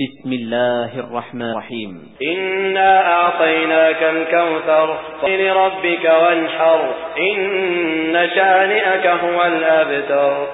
بسم الله الرحمن الرحيم. إنا أعطيناك الكوثر لربك وانحر إن شانئك هو الأبتر.